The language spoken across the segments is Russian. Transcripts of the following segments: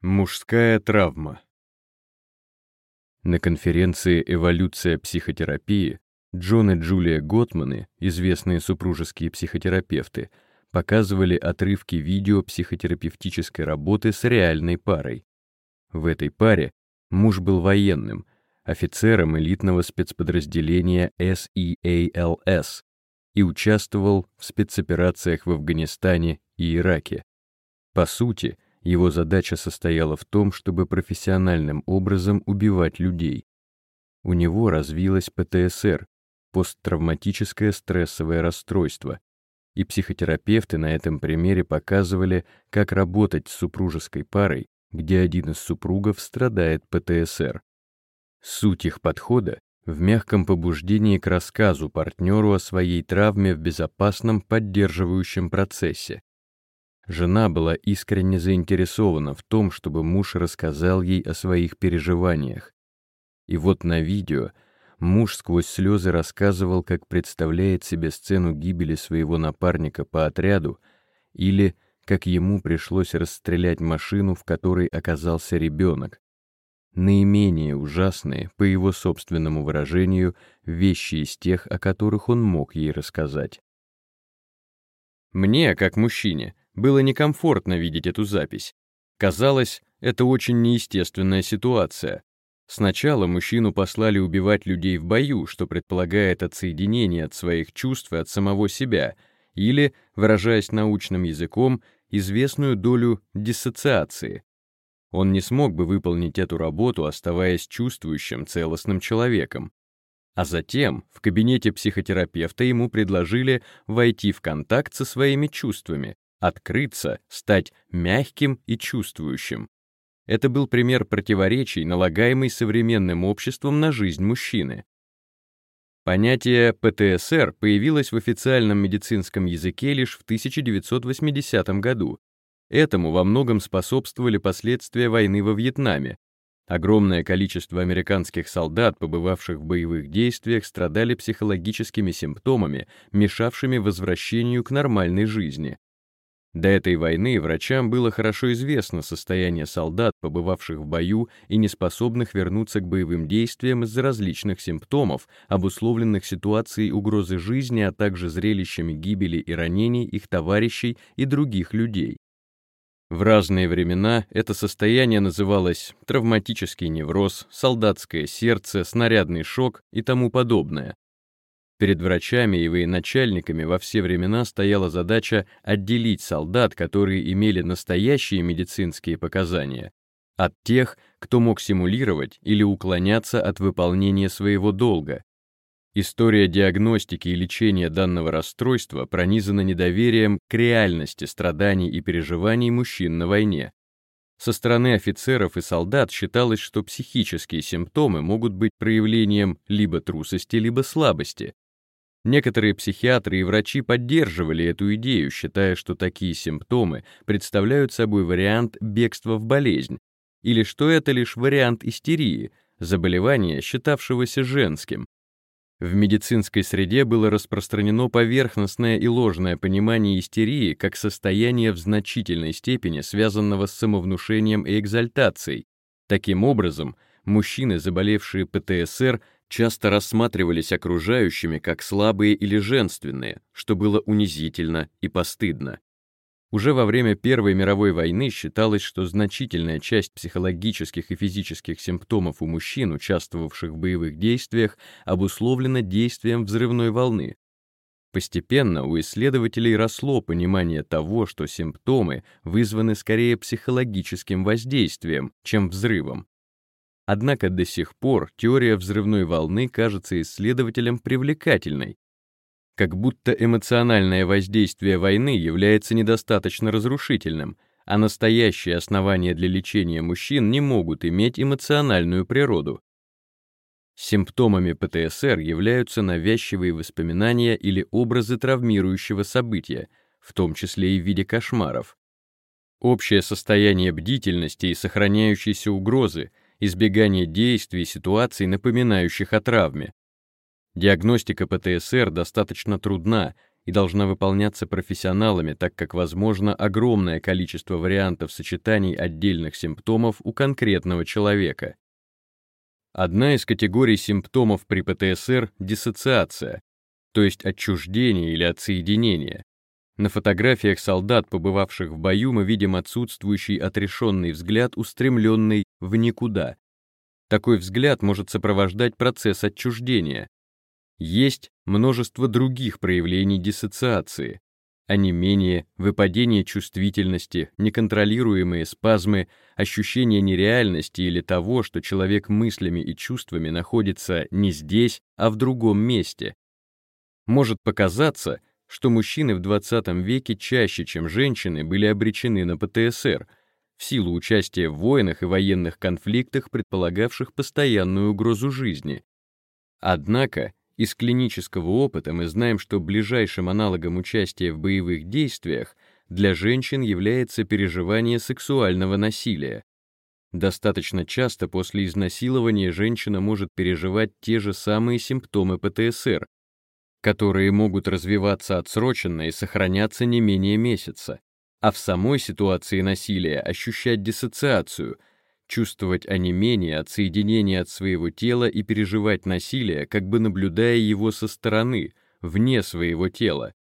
Мужская травма. На конференции «Эволюция психотерапии» Джон и Джулия Готманы, известные супружеские психотерапевты, показывали отрывки видео психотерапевтической работы с реальной парой. В этой паре муж был военным, офицером элитного спецподразделения SEALS и участвовал в спецоперациях в Афганистане и Ираке. По сути, его задача состояла в том, чтобы профессиональным образом убивать людей. У него развилось ПТСР, посттравматическое стрессовое расстройство, и психотерапевты на этом примере показывали, как работать с супружеской парой, где один из супругов страдает ПТСР. Суть их подхода в мягком побуждении к рассказу партнеру о своей травме в безопасном поддерживающем процессе, Жена была искренне заинтересована в том, чтобы муж рассказал ей о своих переживаниях. И вот на видео муж сквозь слезы рассказывал, как представляет себе сцену гибели своего напарника по отряду или как ему пришлось расстрелять машину, в которой оказался ребенок. Наименее ужасные, по его собственному выражению, вещи из тех, о которых он мог ей рассказать. Мне, как мужчине, было некомфортно видеть эту запись. Казалось, это очень неестественная ситуация. Сначала мужчину послали убивать людей в бою, что предполагает отсоединение от своих чувств и от самого себя, или, выражаясь научным языком, известную долю диссоциации. Он не смог бы выполнить эту работу, оставаясь чувствующим, целостным человеком. А затем в кабинете психотерапевта ему предложили войти в контакт со своими чувствами, открыться, стать мягким и чувствующим. Это был пример противоречий, налагаемый современным обществом на жизнь мужчины. Понятие ПТСР появилось в официальном медицинском языке лишь в 1980 году. Этому во многом способствовали последствия войны во Вьетнаме. Огромное количество американских солдат, побывавших в боевых действиях, страдали психологическими симптомами, мешавшими возвращению к нормальной жизни. До этой войны врачам было хорошо известно состояние солдат, побывавших в бою и неспособных вернуться к боевым действиям из-за различных симптомов, обусловленных ситуацией угрозы жизни, а также зрелищами гибели и ранений их товарищей и других людей. В разные времена это состояние называлось травматический невроз, солдатское сердце, снарядный шок и тому подобное. Перед врачами и военачальниками во все времена стояла задача отделить солдат, которые имели настоящие медицинские показания, от тех, кто мог симулировать или уклоняться от выполнения своего долга. История диагностики и лечения данного расстройства пронизана недоверием к реальности страданий и переживаний мужчин на войне. Со стороны офицеров и солдат считалось, что психические симптомы могут быть проявлением либо трусости, либо слабости, Некоторые психиатры и врачи поддерживали эту идею, считая, что такие симптомы представляют собой вариант бегства в болезнь, или что это лишь вариант истерии, заболевания, считавшегося женским. В медицинской среде было распространено поверхностное и ложное понимание истерии как состояния в значительной степени связанного с самовнушением и экзальтацией. Таким образом, мужчины, заболевшие ПТСР, часто рассматривались окружающими как слабые или женственные, что было унизительно и постыдно. Уже во время Первой мировой войны считалось, что значительная часть психологических и физических симптомов у мужчин, участвовавших в боевых действиях, обусловлена действием взрывной волны. Постепенно у исследователей росло понимание того, что симптомы вызваны скорее психологическим воздействием, чем взрывом. Однако до сих пор теория взрывной волны кажется исследователям привлекательной, как будто эмоциональное воздействие войны является недостаточно разрушительным, а настоящие основания для лечения мужчин не могут иметь эмоциональную природу. Симптомами ПТСР являются навязчивые воспоминания или образы травмирующего события, в том числе и в виде кошмаров. Общее состояние бдительности и сохраняющейся угрозы — избегание действий и ситуаций, напоминающих о травме. Диагностика ПТСР достаточно трудна и должна выполняться профессионалами, так как возможно огромное количество вариантов сочетаний отдельных симптомов у конкретного человека. Одна из категорий симптомов при ПТСР — диссоциация, то есть отчуждение или отсоединение. На фотографиях солдат, побывавших в бою, мы видим отсутствующий отрешенный взгляд, устремленный в никуда. Такой взгляд может сопровождать процесс отчуждения. Есть множество других проявлений диссоциации, онемение, выпадение чувствительности, неконтролируемые спазмы, ощущение нереальности или того, что человек мыслями и чувствами находится не здесь, а в другом месте. Может показаться, что мужчины в 20 веке чаще, чем женщины, были обречены на ПТСР в силу участия в войнах и военных конфликтах, предполагавших постоянную угрозу жизни. Однако, из клинического опыта мы знаем, что ближайшим аналогом участия в боевых действиях для женщин является переживание сексуального насилия. Достаточно часто после изнасилования женщина может переживать те же самые симптомы ПТСР, которые могут развиваться отсроченно и сохраняться не менее месяца, а в самой ситуации насилия ощущать диссоциацию — чувствовать онемение, отсоединение от своего тела и переживать насилие, как бы наблюдая его со стороны, вне своего тела.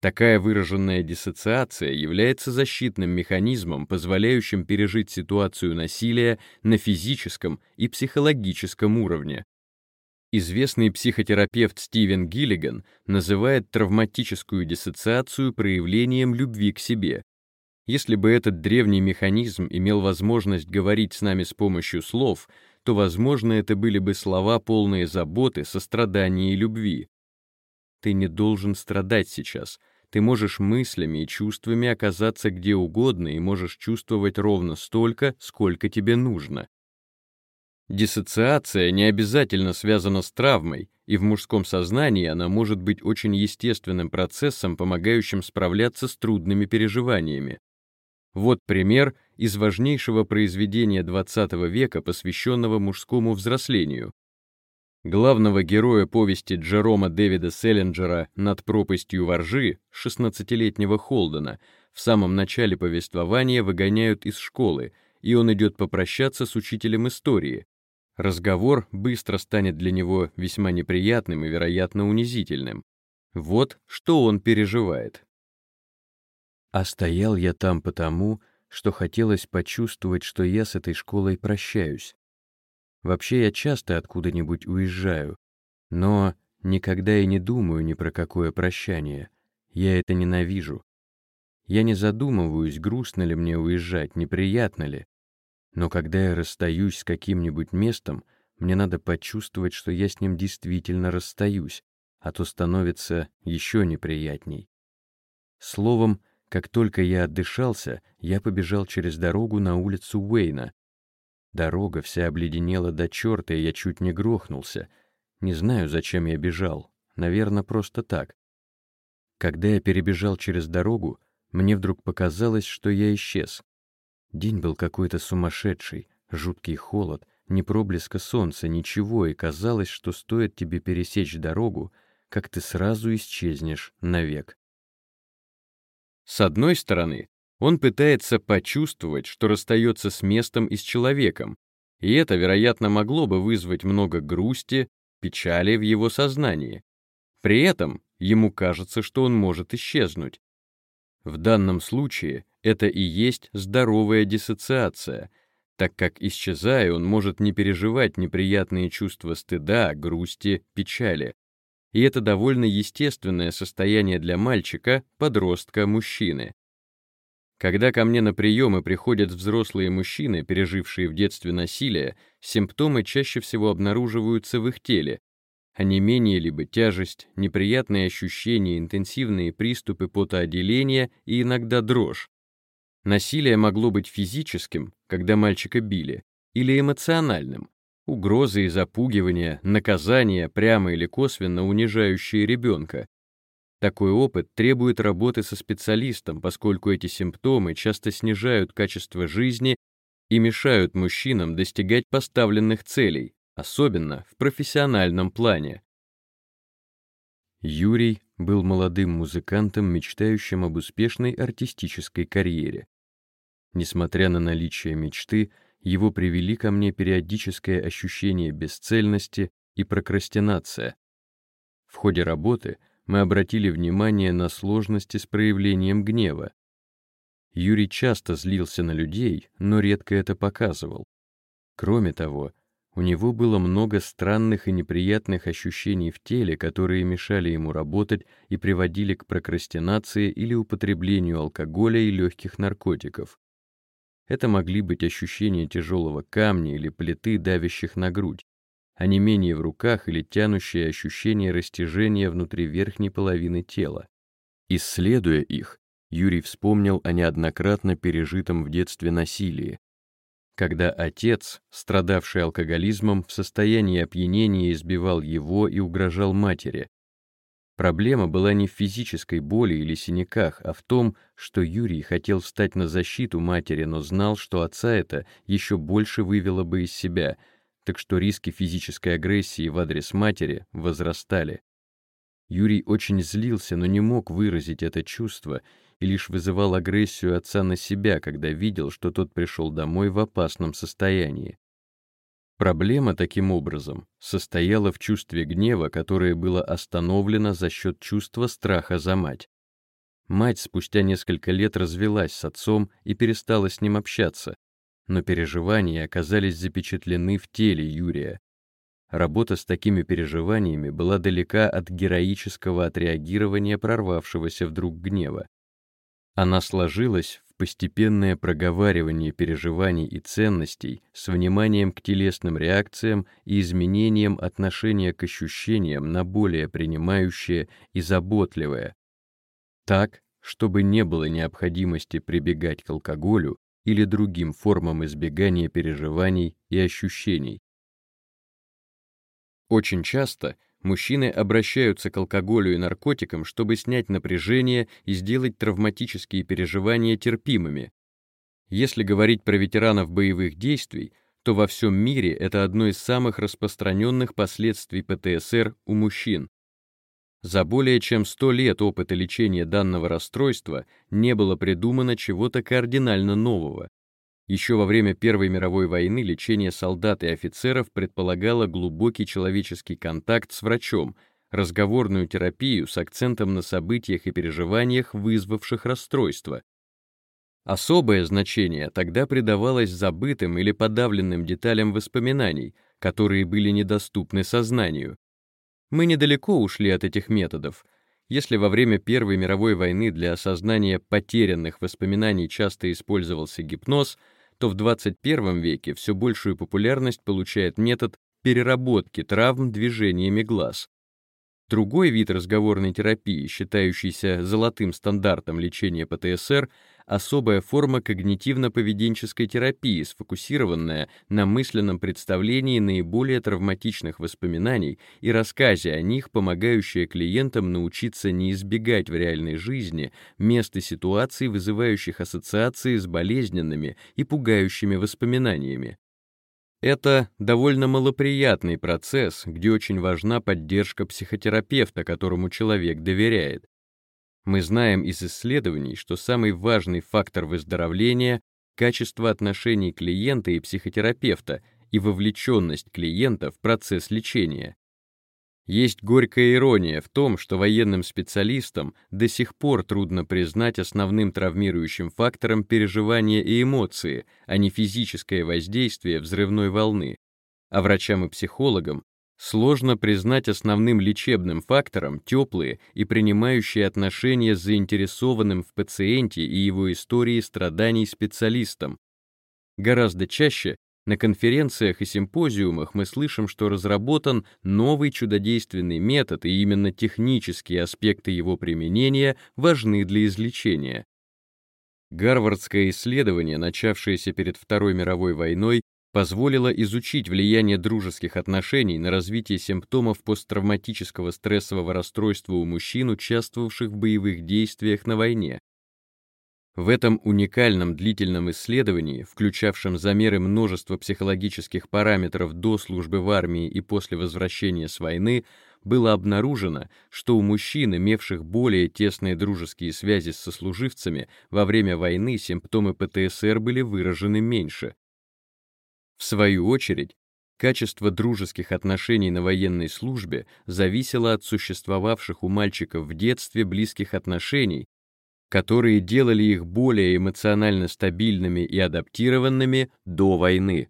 Такая выраженная диссоциация является защитным механизмом, позволяющим пережить ситуацию насилия на физическом и психологическом уровне. Известный психотерапевт Стивен Гиллиган называет травматическую диссоциацию проявлением любви к себе, если бы этот древний механизм имел возможность говорить с нами с помощью слов, то, возможно, это были бы слова, полные заботы, сострадания и любви. Ты не должен страдать сейчас. Ты можешь мыслями и чувствами оказаться где угодно и можешь чувствовать ровно столько, сколько тебе нужно. Диссоциация не обязательно связана с травмой, и в мужском сознании она может быть очень естественным процессом, помогающим справляться с трудными переживаниями. Вот пример из важнейшего произведения XX века, посвященного мужскому взрослению. Главного героя повести Джерома Дэвида Селлинджера «Над пропастью воржи» 16-летнего Холдена в самом начале повествования выгоняют из школы, и он идет попрощаться с учителем истории. Разговор быстро станет для него весьма неприятным и, вероятно, унизительным. Вот что он переживает. А стоял я там потому, что хотелось почувствовать, что я с этой школой прощаюсь. Вообще я часто откуда-нибудь уезжаю, но никогда и не думаю ни про какое прощание. Я это ненавижу. Я не задумываюсь, грустно ли мне уезжать, неприятно ли. Но когда я расстаюсь с каким-нибудь местом, мне надо почувствовать, что я с ним действительно расстаюсь, а то становится еще неприятней. Словом, как только я отдышался, я побежал через дорогу на улицу Уэйна. Дорога вся обледенела до черта, и я чуть не грохнулся. Не знаю, зачем я бежал. Наверное, просто так. Когда я перебежал через дорогу, мне вдруг показалось, что я исчез. День был какой-то сумасшедший, жуткий холод, ни проблеска солнца, ничего, и казалось, что стоит тебе пересечь дорогу, как ты сразу исчезнешь навек. С одной стороны, он пытается почувствовать, что расстается с местом и с человеком, и это, вероятно, могло бы вызвать много грусти, печали в его сознании. При этом ему кажется, что он может исчезнуть. В данном случае это и есть здоровая диссоциация, так как, исчезая, он может не переживать неприятные чувства стыда, грусти, печали, и это довольно естественное состояние для мальчика, подростка, мужчины. Когда ко мне на приемы приходят взрослые мужчины, пережившие в детстве насилие, симптомы чаще всего обнаруживаются в их теле, не менее либо тяжесть, неприятные ощущения, интенсивные приступы потоотделения и иногда дрожь. Насилие могло быть физическим, когда мальчика били, или эмоциональным, угрозы и запугивания, наказания, прямо или косвенно унижающие ребенка. Такой опыт требует работы со специалистом, поскольку эти симптомы часто снижают качество жизни и мешают мужчинам достигать поставленных целей, особенно в профессиональном плане. Юрий был молодым музыкантом, мечтающим об успешной артистической карьере. Несмотря на наличие мечты, его привели ко мне периодическое ощущение бесцельности и прокрастинация. В ходе работы мы обратили внимание на сложности с проявлением гнева. Юрий часто злился на людей, но редко это показывал. Кроме того, у него было много странных и неприятных ощущений в теле, которые мешали ему работать и приводили к прокрастинации или употреблению алкоголя и легких наркотиков. Это могли быть ощущения тяжелого камня или плиты, давящих на грудь, а не менее в руках или тянущее ощущение растяжения внутри верхней половины тела. Исследуя их, Юрий вспомнил о неоднократно пережитом в детстве насилии, когда отец, страдавший алкоголизмом, в состоянии опьянения избивал его и угрожал матери. Проблема была не в физической боли или синяках, а в том, что Юрий хотел встать на защиту матери, но знал, что отца это еще больше вывело бы из себя, так что риски физической агрессии в адрес матери возрастали. Юрий очень злился, но не мог выразить это чувство и лишь вызывал агрессию отца на себя, когда видел, что тот пришел домой в опасном состоянии. Проблема, таким образом, состояла в чувстве гнева, которое было остановлено за счет чувства страха за мать. Мать спустя несколько лет развелась с отцом и перестала с ним общаться, но переживания оказались запечатлены в теле Юрия. Работа с такими переживаниями была далека от героического отреагирования прорвавшегося вдруг гнева. Она сложилась в постепенное проговаривание переживаний и ценностей с вниманием к телесным реакциям и изменением отношения к ощущениям на более принимающее и заботливое. Так, чтобы не было необходимости прибегать к алкоголю или другим формам избегания переживаний и ощущений. Очень часто мужчины обращаются к алкоголю и наркотикам, чтобы снять напряжение и сделать травматические переживания терпимыми. Если говорить про ветеранов боевых действий, то во всем мире это одно из самых распространенных последствий ПТСР у мужчин. За более чем 100 лет опыта лечения данного расстройства не было придумано чего-то кардинально нового. Еще во время Первой мировой войны лечение солдат и офицеров предполагало глубокий человеческий контакт с врачом, разговорную терапию с акцентом на событиях и переживаниях, вызвавших расстройство. Особое значение тогда придавалось забытым или подавленным деталям воспоминаний, которые были недоступны сознанию. Мы недалеко ушли от этих методов. Если во время Первой мировой войны для осознания потерянных воспоминаний часто использовался гипноз — то в 21 веке все большую популярность получает метод переработки травм движениями глаз. Другой вид разговорной терапии, считающийся золотым стандартом лечения ПТСР, особая форма когнитивно-поведенческой терапии, сфокусированная на мысленном представлении наиболее травматичных воспоминаний и рассказе о них, помогающая клиентам научиться не избегать в реальной жизни мест и ситуаций, вызывающих ассоциации с болезненными и пугающими воспоминаниями. Это довольно малоприятный процесс, где очень важна поддержка психотерапевта, которому человек доверяет. Мы знаем из исследований, что самый важный фактор выздоровления — качество отношений клиента и психотерапевта и вовлеченность клиента в процесс лечения. Есть горькая ирония в том, что военным специалистам до сих пор трудно признать основным травмирующим фактором переживания и эмоции, а не физическое воздействие взрывной волны, а врачам и психологам Сложно признать основным лечебным фактором теплые и принимающие отношения с заинтересованным в пациенте и его истории страданий специалистом. Гораздо чаще на конференциях и симпозиумах мы слышим, что разработан новый чудодейственный метод, и именно технические аспекты его применения важны для излечения. Гарвардское исследование, начавшееся перед Второй мировой войной, позволила изучить влияние дружеских отношений на развитие симптомов посттравматического стрессового расстройства у мужчин, участвовавших в боевых действиях на войне. В этом уникальном длительном исследовании, включавшем замеры множества психологических параметров до службы в армии и после возвращения с войны, было обнаружено, что у мужчин, имевших более тесные дружеские связи с сослуживцами, во время войны симптомы ПТСР были выражены меньше. В свою очередь, качество дружеских отношений на военной службе зависело от существовавших у мальчиков в детстве близких отношений, которые делали их более эмоционально стабильными и адаптированными до войны.